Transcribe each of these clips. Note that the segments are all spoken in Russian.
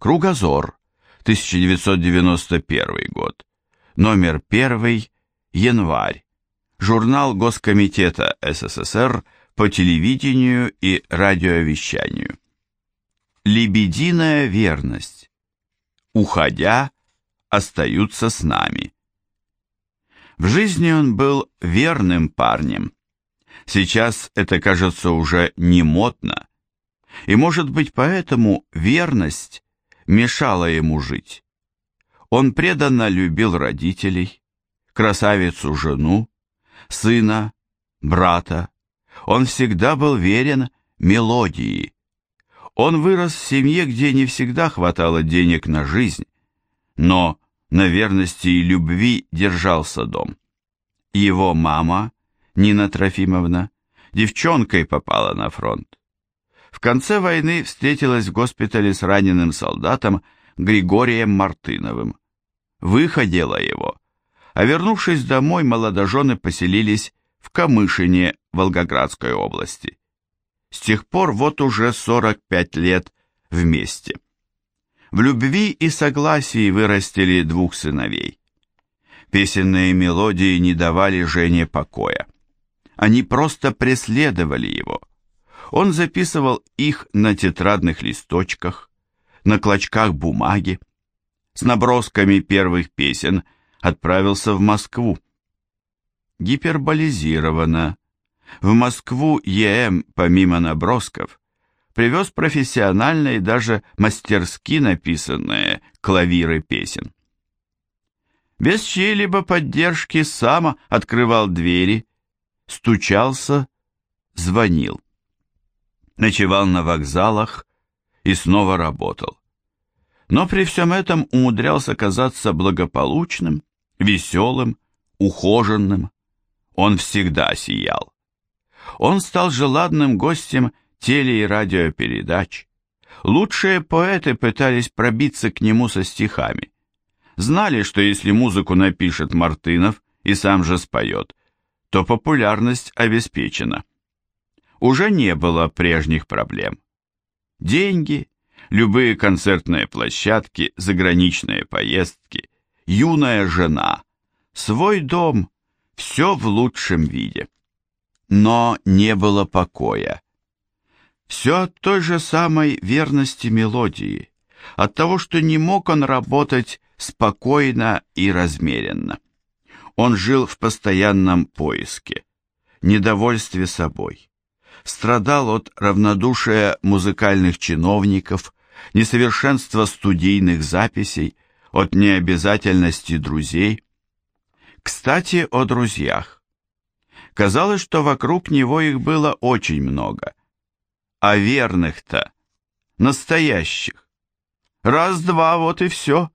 Кругозор, 1991 год. Номер 1, январь. Журнал Госкомитета СССР по телевидению и радиовещанию. Лебединая верность. Уходя, остаются с нами. В жизни он был верным парнем. Сейчас это кажется уже не модно. И может быть поэтому верность мешала ему жить. Он преданно любил родителей, красавицу жену, сына, брата. Он всегда был верен мелодии. Он вырос в семье, где не всегда хватало денег на жизнь, но на верности и любви держался дом. Его мама, Нина Трофимовна, девчонкой попала на фронт. В конце войны встретилась в госпитале с раненым солдатом Григорием Мартыновым. Выходила его, а вернувшись домой, молодожены поселились в Камышине Волгоградской области. С тех пор вот уже 45 лет вместе. В любви и согласии вырастили двух сыновей. Песенные мелодии не давали Жене покоя. Они просто преследовали его. Он записывал их на тетрадных листочках, на клочках бумаги. С набросками первых песен отправился в Москву. Гиперболизировано. В Москву ЕМ, помимо набросков, привез профессиональные даже мастерски написанные клавиры песен. Без чьей-либо поддержки сам открывал двери, стучался, звонил ночевал на вокзалах и снова работал. Но при всем этом умудрялся казаться благополучным, веселым, ухоженным. Он всегда сиял. Он стал желанным гостем теле- и радиопередач. Лучшие поэты пытались пробиться к нему со стихами. Знали, что если музыку напишет Мартынов и сам же споет, то популярность обеспечена уже не было прежних проблем. Деньги, любые концертные площадки, заграничные поездки, юная жена, свой дом, все в лучшем виде. Но не было покоя. Все от той же самой верности мелодии, от того, что не мог он работать спокойно и размеренно. Он жил в постоянном поиске, недовольстве собой страдал от равнодушия музыкальных чиновников, несовершенства студийных записей, от необязательности друзей. Кстати, о друзьях. Казалось, что вокруг него их было очень много. А верных-то, настоящих. Раз-два, вот и все.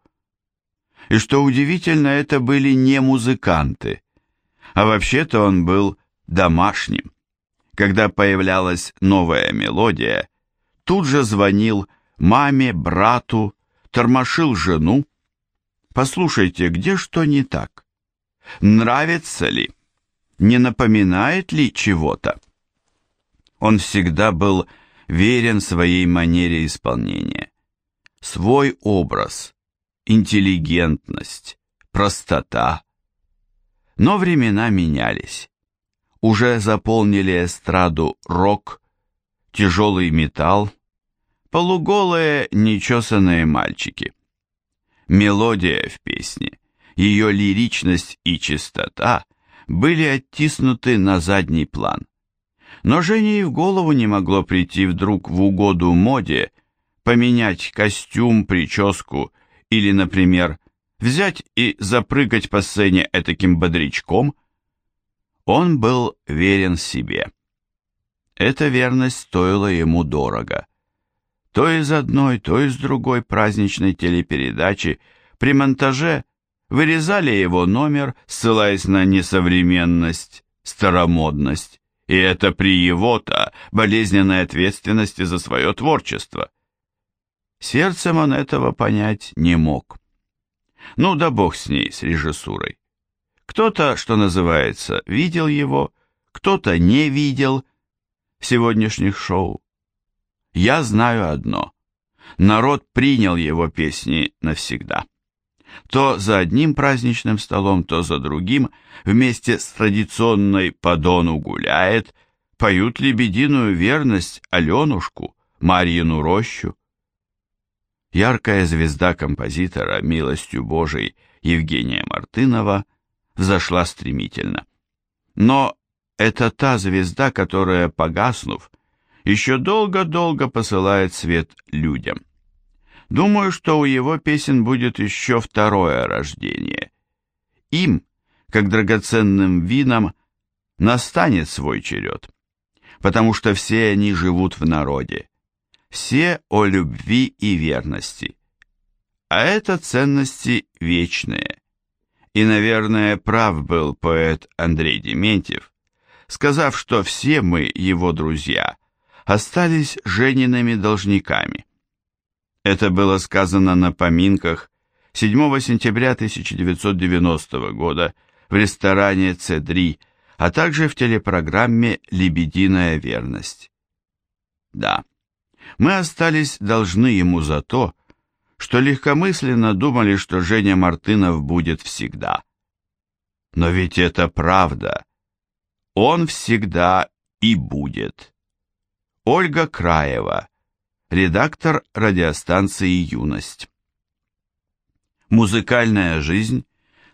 И что удивительно, это были не музыканты, а вообще-то он был домашним. Когда появлялась новая мелодия, тут же звонил маме, брату, тормошил жену. Послушайте, где что не так? Нравится ли? Не напоминает ли чего-то? Он всегда был верен своей манере исполнения. Свой образ, интеллигентность, простота. Но времена менялись уже заполнили эстраду рок, тяжелый металл, полуголые нечесанные мальчики. Мелодия в песне, ее лиричность и чистота были оттиснуты на задний план. Но Жене и в голову не могло прийти вдруг в угоду моде поменять костюм, прическу или, например, взять и запрыгать по сцене этаким бодрячком – он был верен себе. Эта верность стоила ему дорого. То из одной, то из другой праздничной телепередачи при монтаже вырезали его номер, ссылаясь на несовременность, старомодность, и это при его-то болезненной ответственности за свое творчество. Сердцем он этого понять не мог. Ну да бог с ней, с режиссурой. Кто-то, что называется, видел его, кто-то не видел сегодняшних шоу. Я знаю одно. Народ принял его песни навсегда. То за одним праздничным столом, то за другим, вместе с традиционной «Подону гуляет», поют лебединую верность Аленушку, Марьину рощу. Яркая звезда композитора «Милостью Божией» Евгения Мартынова взошла стремительно. Но это та звезда, которая, погаснув, еще долго-долго посылает свет людям. Думаю, что у его песен будет еще второе рождение. Им, как драгоценным винам, настанет свой черед, потому что все они живут в народе, все о любви и верности. А это ценности вечные. И, наверное, прав был поэт Андрей Дементьев, сказав, что все мы, его друзья, остались Жениными должниками. Это было сказано на поминках 7 сентября 1990 года в ресторане «Цедри», а также в телепрограмме «Лебединая верность». Да, мы остались должны ему за то, что легкомысленно думали, что Женя Мартынов будет всегда. Но ведь это правда. Он всегда и будет. Ольга Краева, редактор радиостанции «Юность». Музыкальная жизнь,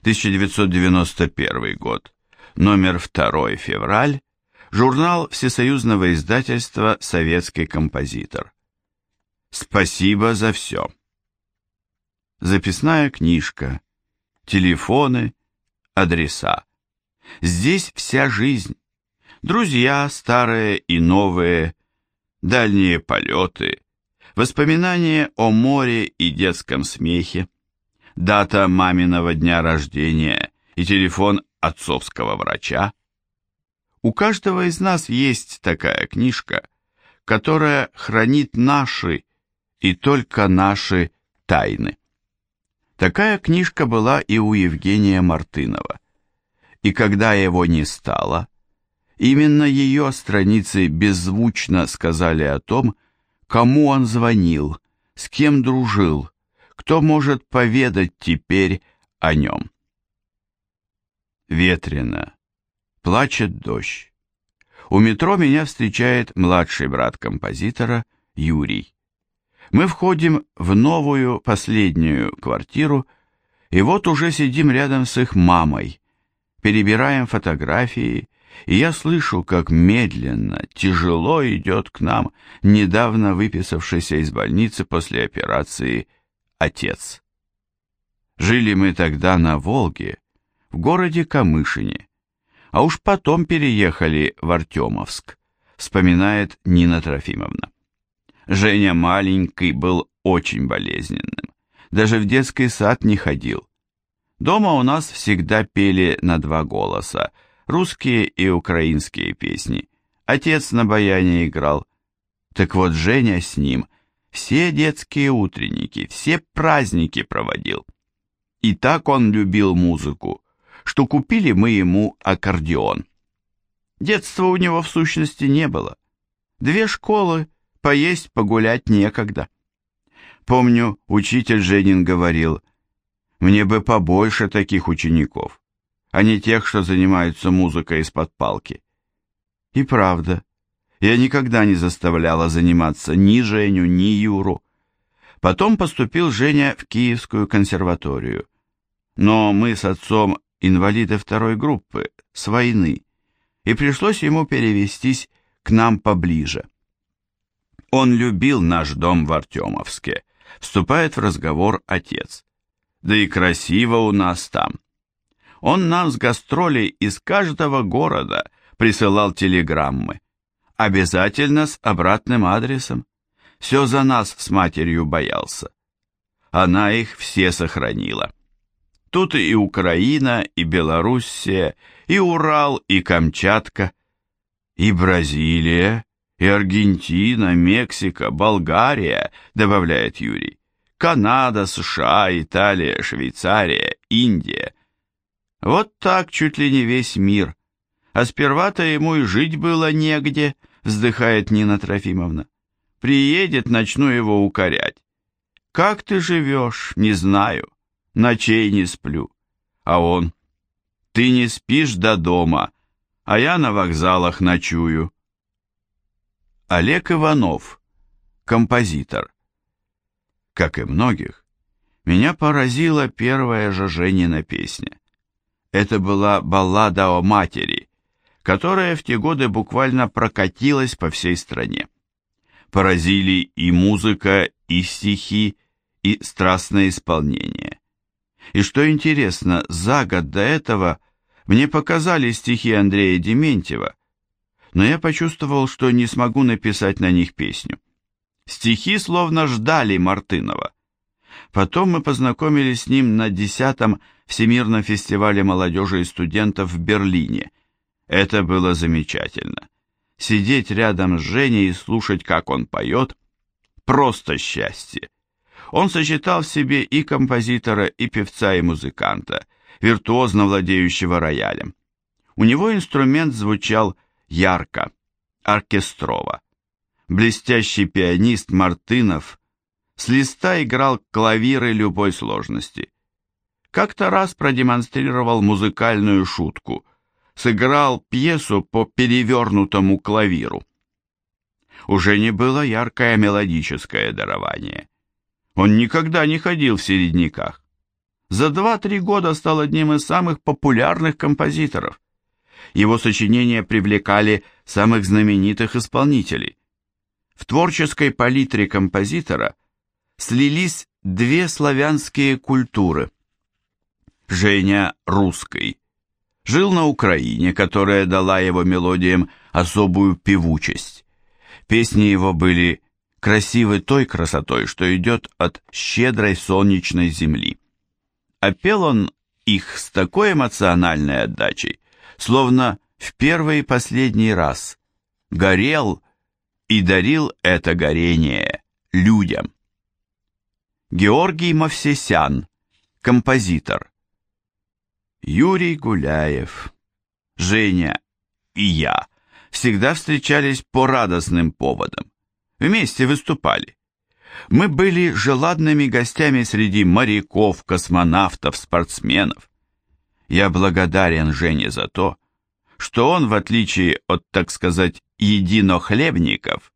1991 год, номер 2 февраль, журнал Всесоюзного издательства «Советский композитор». Спасибо за все. Записная книжка, телефоны, адреса. Здесь вся жизнь. Друзья старые и новые, дальние полеты, воспоминания о море и детском смехе, дата маминого дня рождения и телефон отцовского врача. У каждого из нас есть такая книжка, которая хранит наши и только наши тайны. Такая книжка была и у Евгения Мартынова. И когда его не стало, Именно ее страницы беззвучно сказали о том, кому он звонил, с кем дружил, кто может поведать теперь о нем. Ветрено. Плачет дождь. У метро меня встречает младший брат композитора Юрий. Мы входим в новую, последнюю квартиру, и вот уже сидим рядом с их мамой, перебираем фотографии, и я слышу, как медленно, тяжело идет к нам недавно выписавшийся из больницы после операции отец. Жили мы тогда на Волге, в городе Камышине, а уж потом переехали в Артемовск, вспоминает Нина Трофимовна. Женя маленький был очень болезненным, даже в детский сад не ходил. Дома у нас всегда пели на два голоса – русские и украинские песни. Отец на баяне играл. Так вот Женя с ним все детские утренники, все праздники проводил. И так он любил музыку, что купили мы ему аккордеон. Детства у него в сущности не было. Две школы, поесть, погулять некогда. Помню, учитель Женин говорил, мне бы побольше таких учеников а не тех, что занимаются музыкой из-под палки. И правда, я никогда не заставляла заниматься ни Женю, ни Юру. Потом поступил Женя в Киевскую консерваторию. Но мы с отцом инвалиды второй группы, с войны, и пришлось ему перевестись к нам поближе. Он любил наш дом в Артемовске, вступает в разговор отец. Да и красиво у нас там. Он нам с гастролей из каждого города присылал телеграммы. Обязательно с обратным адресом. Все за нас с матерью боялся. Она их все сохранила. Тут и Украина, и Белоруссия, и Урал, и Камчатка, и Бразилия, и Аргентина, Мексика, Болгария, добавляет Юрий. Канада, США, Италия, Швейцария, Индия – вот так чуть ли не весь мир. А сперва-то ему и жить было негде, вздыхает Нина Трофимовна. Приедет, начну его укорять. «Как ты живешь? Не знаю. Ночей не сплю». А он «Ты не спишь до дома, а я на вокзалах ночую». Олег Иванов, композитор. Как и многих, меня поразила первая же Женина песня. Это была баллада о матери, которая в те годы буквально прокатилась по всей стране. Поразили и музыка, и стихи, и страстное исполнение. И что интересно, за год до этого мне показали стихи Андрея Дементьева, но я почувствовал, что не смогу написать на них песню. Стихи словно ждали Мартынова. Потом мы познакомились с ним на 10-м Всемирном фестивале молодежи и студентов в Берлине. Это было замечательно. Сидеть рядом с Женей и слушать, как он поет, просто счастье. Он сочетал в себе и композитора, и певца, и музыканта, виртуозно владеющего роялем. У него инструмент звучал ярко, оркестрово. Блестящий пианист Мартынов с листа играл клавиры любой сложности. Как-то раз продемонстрировал музыкальную шутку, сыграл пьесу по перевернутому клавиру. Уже не было яркое мелодическое дарование. Он никогда не ходил в середняках. За два-три года стал одним из самых популярных композиторов. Его сочинения привлекали самых знаменитых исполнителей. В творческой палитре композитора слились две славянские культуры. Женя русской. Жил на Украине, которая дала его мелодиям особую певучесть. Песни его были красивы той красотой, что идет от щедрой солнечной земли. А пел он их с такой эмоциональной отдачей, словно в первый и последний раз горел и дарил это горение людям. Георгий Мовсесян, композитор. Юрий Гуляев, Женя и я всегда встречались по радостным поводам вместе выступали. Мы были желанными гостями среди моряков, космонавтов, спортсменов. Я благодарен Жене за то, что он, в отличие от, так сказать, единохлебников,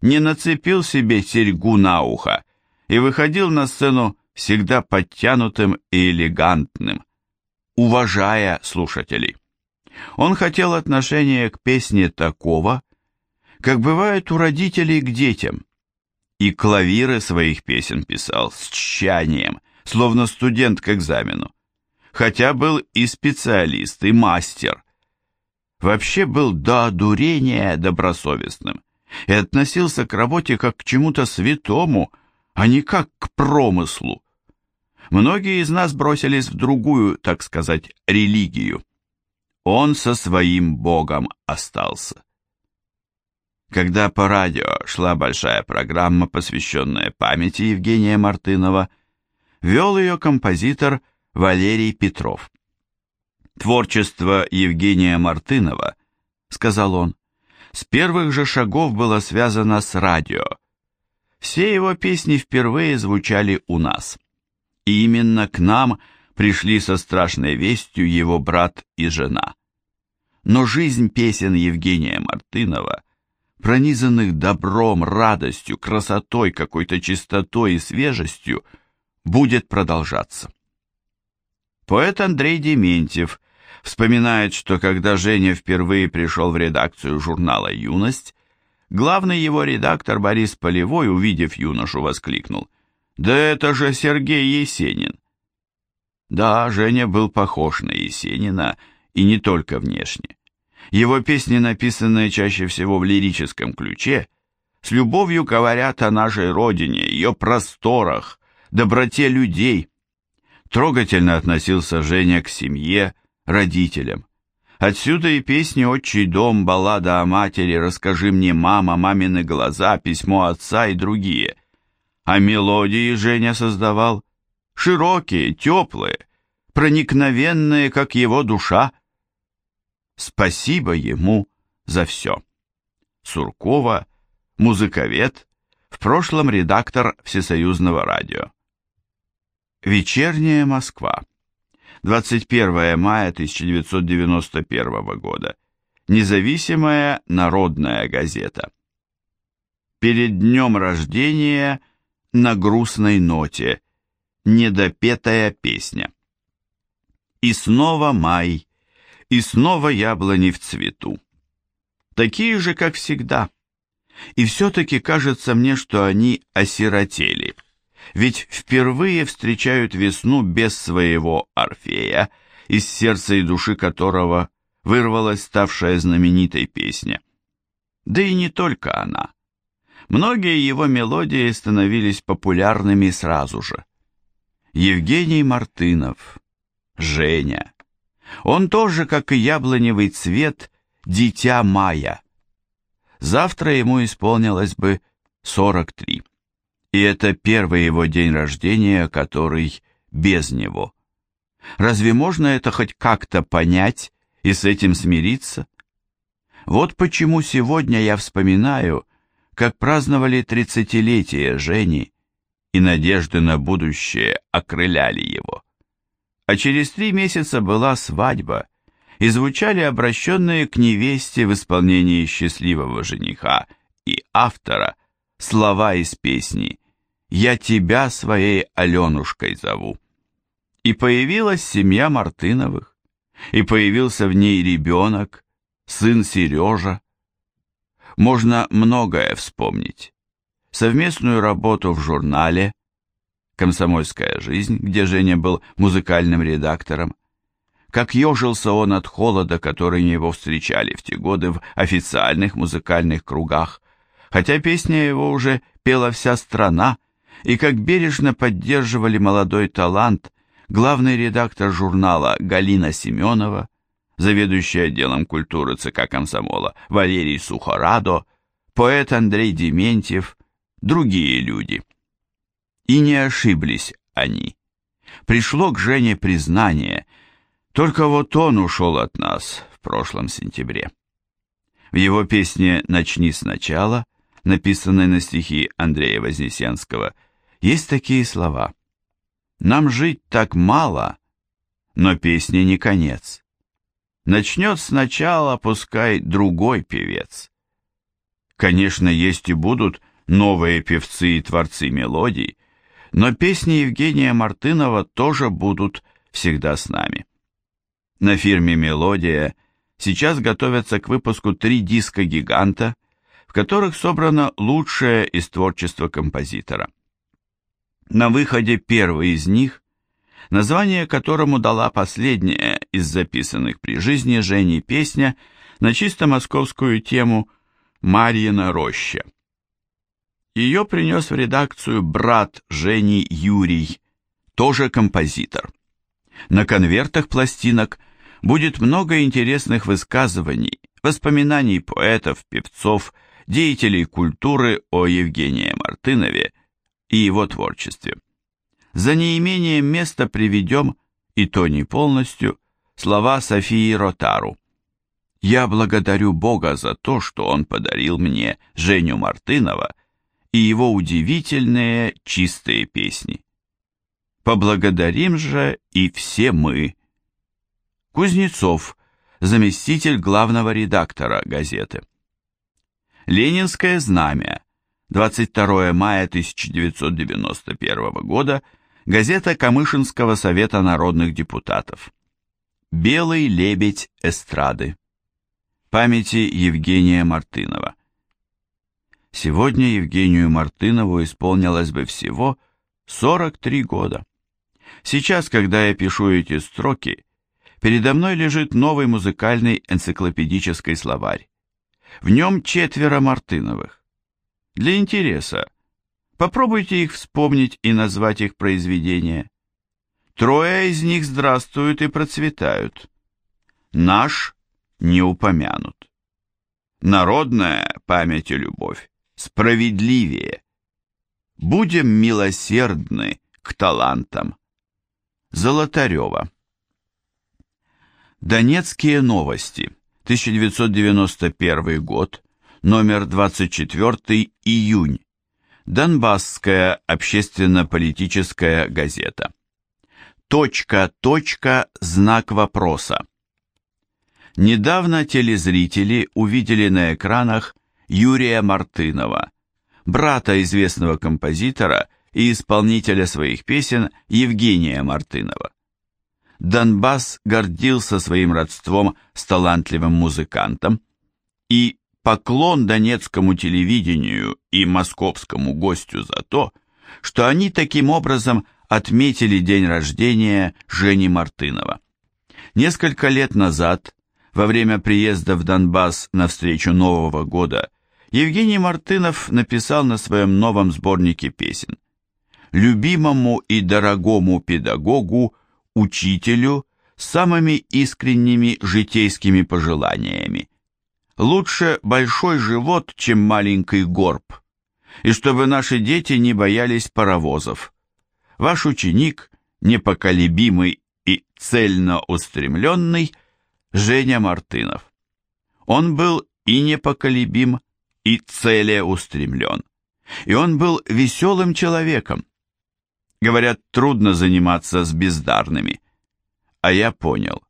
не нацепил себе серьгу на ухо и выходил на сцену всегда подтянутым и элегантным, уважая слушателей. Он хотел отношения к песне такого, как бывает у родителей к детям. И клавиры своих песен писал с тщанием, словно студент к экзамену. Хотя был и специалист, и мастер. Вообще был до одурения добросовестным и относился к работе как к чему-то святому, а не как к промыслу. Многие из нас бросились в другую, так сказать, религию. Он со своим Богом остался. Когда по радио шла большая программа, посвященная памяти Евгения Мартынова, вел ее композитор Валерий Петров. «Творчество Евгения Мартынова», — сказал он, — «с первых же шагов было связано с радио. Все его песни впервые звучали у нас. И именно к нам пришли со страшной вестью его брат и жена. Но жизнь песен Евгения Мартынова — пронизанных добром, радостью, красотой, какой-то чистотой и свежестью, будет продолжаться. Поэт Андрей Дементьев вспоминает, что когда Женя впервые пришел в редакцию журнала «Юность», главный его редактор Борис Полевой, увидев юношу, воскликнул «Да это же Сергей Есенин!» Да, Женя был похож на Есенина, и не только внешне. Его песни, написанные чаще всего в лирическом ключе, с любовью говорят о нашей родине, ее просторах, доброте людей. Трогательно относился Женя к семье, родителям. Отсюда и песни «Отчий дом», «Баллада о матери», «Расскажи мне, мама», «Мамины глаза», «Письмо отца» и другие. А мелодии Женя создавал широкие, теплые, проникновенные, как его душа. Спасибо ему за все. Суркова, музыковед, в прошлом редактор Всесоюзного радио. Вечерняя Москва. 21 мая 1991 года. Независимая народная газета. Перед днем рождения на грустной ноте. Недопетая песня. И снова май, и снова яблони в цвету. Такие же, как всегда. И все-таки кажется мне, что они осиротели. Ведь впервые встречают весну без своего Орфея, из сердца и души которого вырвалась ставшая знаменитой песня. Да и не только она. Многие его мелодии становились популярными сразу же. Евгений Мартынов, Женя. Он тоже, как и яблоневый цвет, дитя мая. Завтра ему исполнилось бы 43. И это первый его день рождения, который без него. Разве можно это хоть как-то понять и с этим смириться? Вот почему сегодня я вспоминаю, как праздновали тридцатилетие Жени, и надежды на будущее окрыляли его. А через три месяца была свадьба, и звучали обращенные к невесте в исполнении счастливого жениха и автора слова из песни «Я тебя своей Аленушкой зову». И появилась семья Мартыновых, и появился в ней ребенок, сын Сережа, можно многое вспомнить. Совместную работу в журнале «Комсомольская жизнь», где Женя был музыкальным редактором, как ежился он от холода, который его встречали в те годы в официальных музыкальных кругах, хотя песня его уже пела вся страна, и как бережно поддерживали молодой талант главный редактор журнала Галина Семенова, заведующий отделом культуры ЦК комсомола Валерий Сухорадо, поэт Андрей Дементьев, другие люди. И не ошиблись они. Пришло к Жене признание, только вот он ушел от нас в прошлом сентябре. В его песне «Начни сначала», написанной на стихи Андрея Вознесенского, есть такие слова «Нам жить так мало, но песни не конец». Начнет сначала, пускай другой певец. Конечно, есть и будут новые певцы и творцы мелодий, но песни Евгения Мартынова тоже будут всегда с нами. На фирме «Мелодия» сейчас готовятся к выпуску три диска «Гиганта», в которых собрано лучшее из творчества композитора. На выходе первый из них название которому дала последняя из записанных при жизни Жени песня на чисто московскую тему «Марьина роща». Ее принес в редакцию брат Жени Юрий, тоже композитор. На конвертах пластинок будет много интересных высказываний, воспоминаний поэтов, певцов, деятелей культуры о Евгении Мартынове и его творчестве. За неимением места приведем, и то не полностью, слова Софии Ротару. «Я благодарю Бога за то, что Он подарил мне Женю Мартынова и его удивительные чистые песни. Поблагодарим же и все мы». Кузнецов, заместитель главного редактора газеты. Ленинское знамя, 22 мая 1991 года, Газета Камышинского совета народных депутатов. Белый лебедь эстрады. Памяти Евгения Мартынова. Сегодня Евгению Мартынову исполнилось бы всего 43 года. Сейчас, когда я пишу эти строки, передо мной лежит новый музыкальный энциклопедический словарь. В нем четверо Мартыновых. Для интереса, Попробуйте их вспомнить и назвать их произведения. Трое из них здравствуют и процветают. Наш не упомянут. Народная память и любовь справедливее. Будем милосердны к талантам. Золотарева. Донецкие новости. 1991 год. Номер 24 июнь. Донбасская общественно-политическая газета. Точка, точка, знак вопроса. Недавно телезрители увидели на экранах Юрия Мартынова, брата известного композитора и исполнителя своих песен Евгения Мартынова. Донбасс гордился своим родством с талантливым музыкантом, и поклон донецкому телевидению и московскому гостю за то, что они таким образом отметили день рождения Жени Мартынова. Несколько лет назад, во время приезда в Донбасс на встречу Нового года, Евгений Мартынов написал на своем новом сборнике песен «Любимому и дорогому педагогу, учителю, с самыми искренними житейскими пожеланиями. Лучше большой живот, чем маленький горб, и чтобы наши дети не боялись паровозов. Ваш ученик, непоколебимый и цельно устремленный, Женя Мартынов. Он был и непоколебим, и целеустремлен. И он был веселым человеком. Говорят, трудно заниматься с бездарными. А я понял,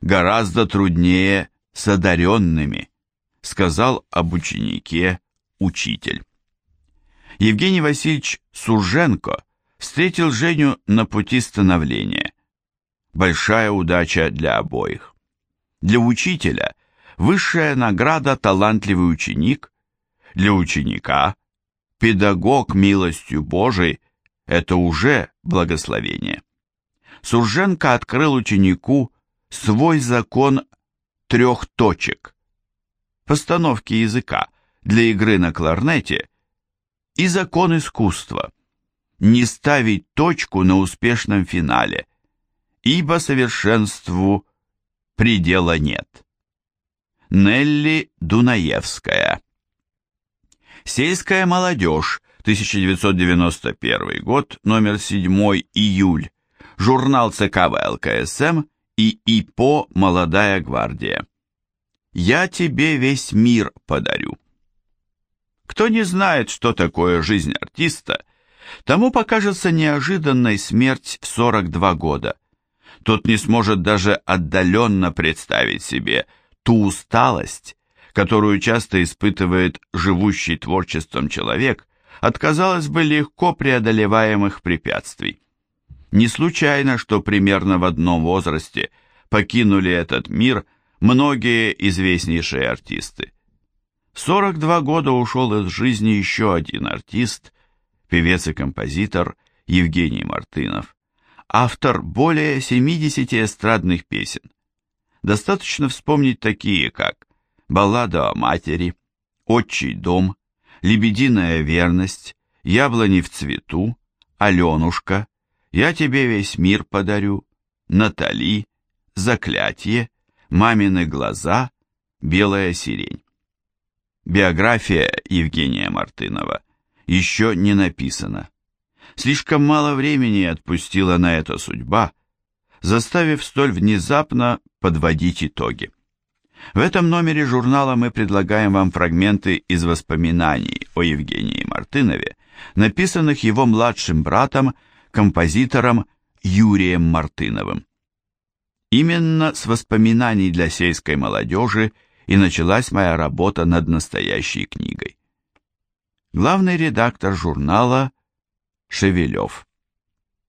гораздо труднее с одаренными, сказал об ученике учитель. Евгений Васильевич Сурженко встретил Женю на пути становления. Большая удача для обоих. Для учителя высшая награда талантливый ученик, для ученика, педагог милостью Божией – это уже благословение. Сурженко открыл ученику свой закон трех точек, постановки языка для игры на кларнете и закон искусства – не ставить точку на успешном финале, ибо совершенству предела нет. Нелли Дунаевская Сельская молодежь, 1991 год, номер 7, июль. Журнал ЦК ВЛКСМ и ИПО «Молодая гвардия». «Я тебе весь мир подарю». Кто не знает, что такое жизнь артиста, тому покажется неожиданной смерть в 42 года. Тот не сможет даже отдаленно представить себе ту усталость, которую часто испытывает живущий творчеством человек от, казалось бы, легко преодолеваемых препятствий. Не случайно, что примерно в одном возрасте покинули этот мир многие известнейшие артисты. 42 года ушел из жизни еще один артист, певец и композитор Евгений Мартынов, автор более 70 эстрадных песен. Достаточно вспомнить такие, как баллада о матери, отчий дом, лебединая верность, яблони в цвету, Аленушка, я тебе весь мир подарю, Натали, заклятие, мамины глаза, белая сирень. Биография Евгения Мартынова еще не написана. Слишком мало времени отпустила на это судьба, заставив столь внезапно подводить итоги. В этом номере журнала мы предлагаем вам фрагменты из воспоминаний о Евгении Мартынове, написанных его младшим братом, композитором Юрием Мартыновым. Именно с воспоминаний для сельской молодежи и началась моя работа над настоящей книгой. Главный редактор журнала Шевелев.